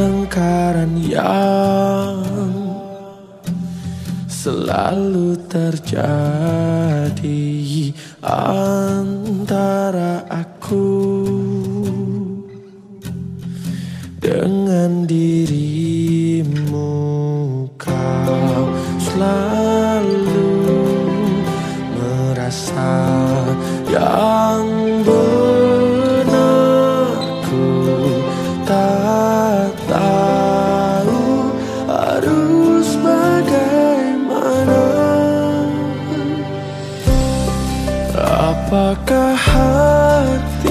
pertengkaran yang selalu terjadi antara aku dengan dirimu. Kau selalu merasa yang apakah hatimu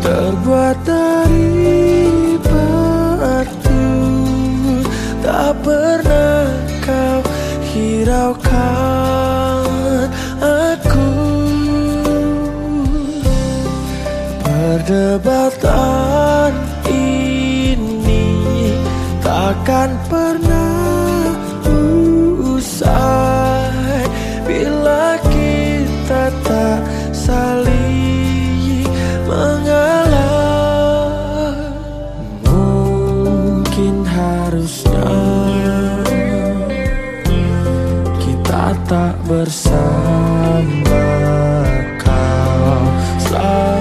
terbuat dari batu? Tak pernah kau hiraukan aku. Perdebatan ini takkan pernah bersama kau. Selalu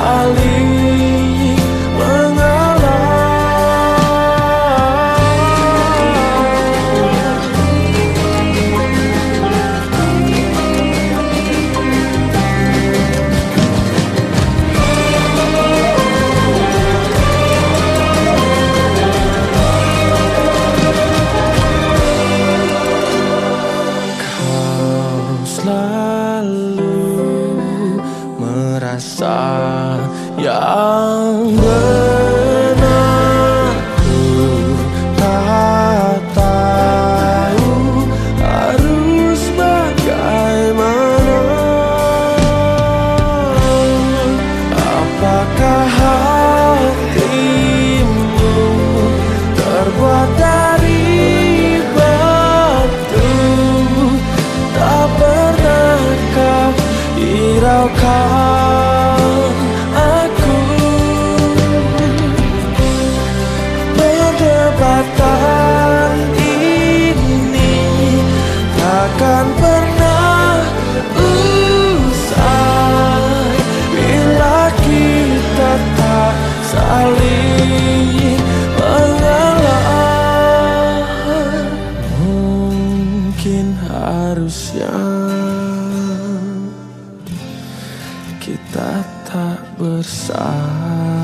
ali. rasa yang ber harusnya kita tak bersama.